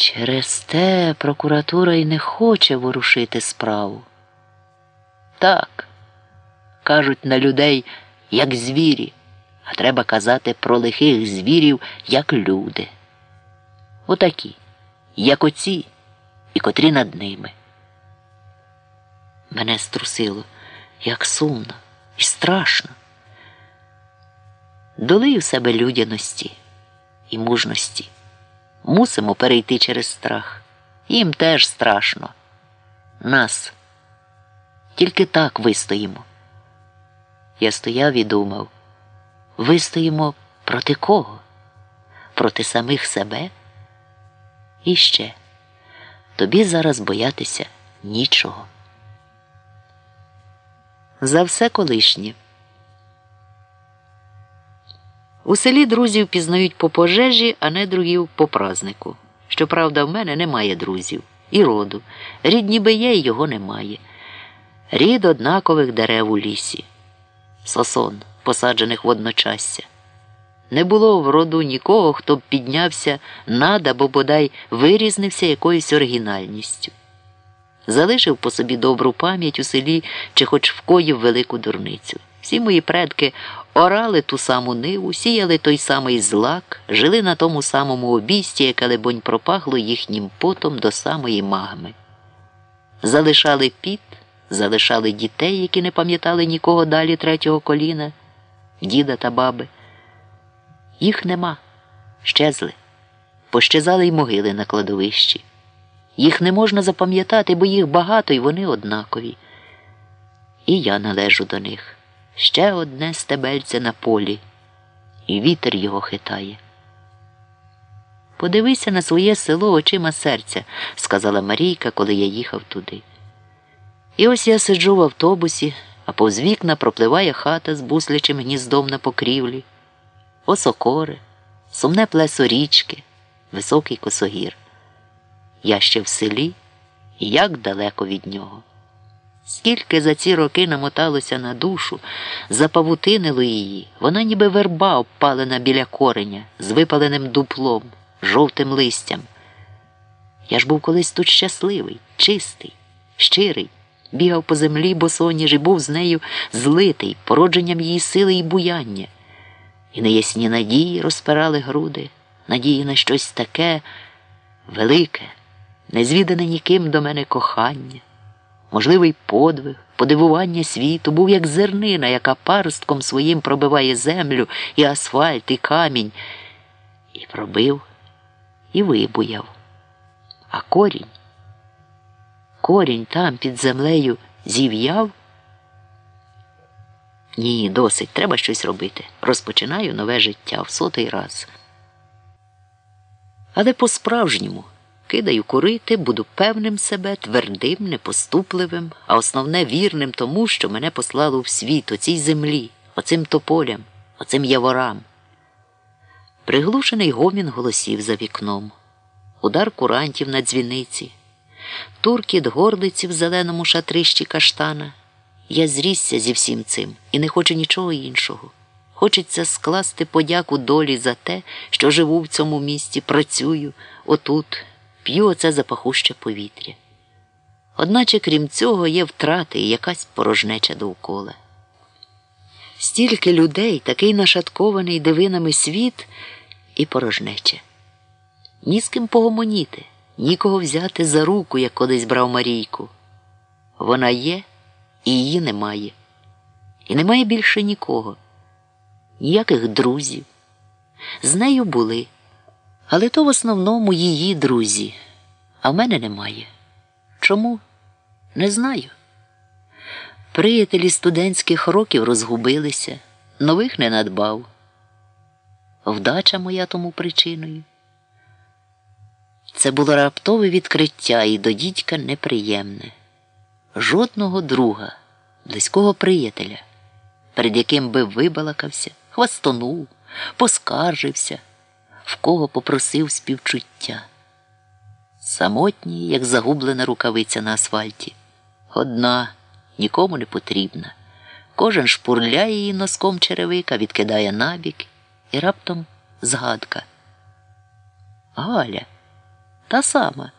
Через те прокуратура й не хоче ворушити справу. Так, кажуть на людей, як звірі, а треба казати про лихих звірів, як люди. Отакі, як оці і котрі над ними. Мене струсило, як сумно і страшно. Долий у себе людяності і мужності. Мусимо перейти через страх. Їм теж страшно. Нас. Тільки так вистоїмо. Я стояв і думав, вистоїмо проти кого? Проти самих себе? І ще тобі зараз боятися нічого. За все колишнє. У селі друзів пізнають по пожежі, а не другів по празнику. Щоправда, в мене немає друзів і роду. Рід ніби є, і його немає. Рід однакових дерев у лісі, сосон, посаджених водночасся. Не було в роду нікого, хто б піднявся над або бодай вирізнився якоюсь оригінальністю. Залишив по собі добру пам'ять у селі чи хоч вкоїв велику дурницю. Всі мої предки орали ту саму ниву, сіяли той самий злак, жили на тому самому обісті, яке, лебонь, пропахло їхнім потом до самої магми. Залишали піт, залишали дітей, які не пам'ятали нікого далі третього коліна, діда та баби. Їх нема, щезли, пощезали й могили на кладовищі. Їх не можна запам'ятати, бо їх багато і вони однакові. І я належу до них. Ще одне стебельце на полі, і вітер його хитає. Подивися на своє село очима серця, сказала Марійка, коли я їхав туди. І ось я сиджу в автобусі, а повз вікна пропливає хата з буслячим гніздом на покрівлі, осокори, сумне плесо річки, високий косогір. Я ще в селі, і як далеко від нього. Скільки за ці роки намоталося на душу, запавутинило її, вона ніби верба обпалена біля кореня, з випаленим дуплом, жовтим листям. Я ж був колись тут щасливий, чистий, щирий, бігав по землі босоніж і був з нею злитий, породженням її сили і буяння. І неясні надії розпирали груди, надії на щось таке велике, незвідане ніким до мене кохання можливий подвиг, подивування світу був як зернина, яка парстком своїм пробиває землю і асфальт, і камінь, і пробив, і вибуяв. А корінь, корінь там під землею зів'яв. Ні, досить, треба щось робити. Розпочинаю нове життя в сотий раз. Але по-справжньому. Кидаю курити, буду певним себе, твердим, непоступливим, а основне вірним тому, що мене послало в світ, оцій землі, оцим тополям, оцим яворам. Приглушений гомін голосів за вікном, удар курантів на дзвіниці, туркіт горлиці в зеленому шатрищі каштана. Я зрісся зі всім цим і не хочу нічого іншого. Хочеться скласти подяку долі за те, що живу в цьому місті, працюю отут п'ю оце запахуще повітря. Одначе, крім цього, є втрати і якась порожнеча довкола. Стільки людей, такий нашаткований дивинами світ і порожнеча. Ні з ким погомоніти, нікого взяти за руку, як колись брав Марійку. Вона є, і її немає. І немає більше нікого, ніяких друзів. З нею були. Але то в основному її друзі, а в мене немає. Чому? Не знаю. Приятелі студентських років розгубилися, нових не надбав. Вдача моя тому причиною. Це було раптове відкриття і до дідька неприємне. Жодного друга, близького приятеля, перед яким би вибалакався, хвастонув, поскаржився в кого попросив співчуття. Самотній, як загублена рукавиця на асфальті. Одна, нікому не потрібна. Кожен шпурляє її носком черевика, відкидає набік і раптом згадка. Галя, та сама.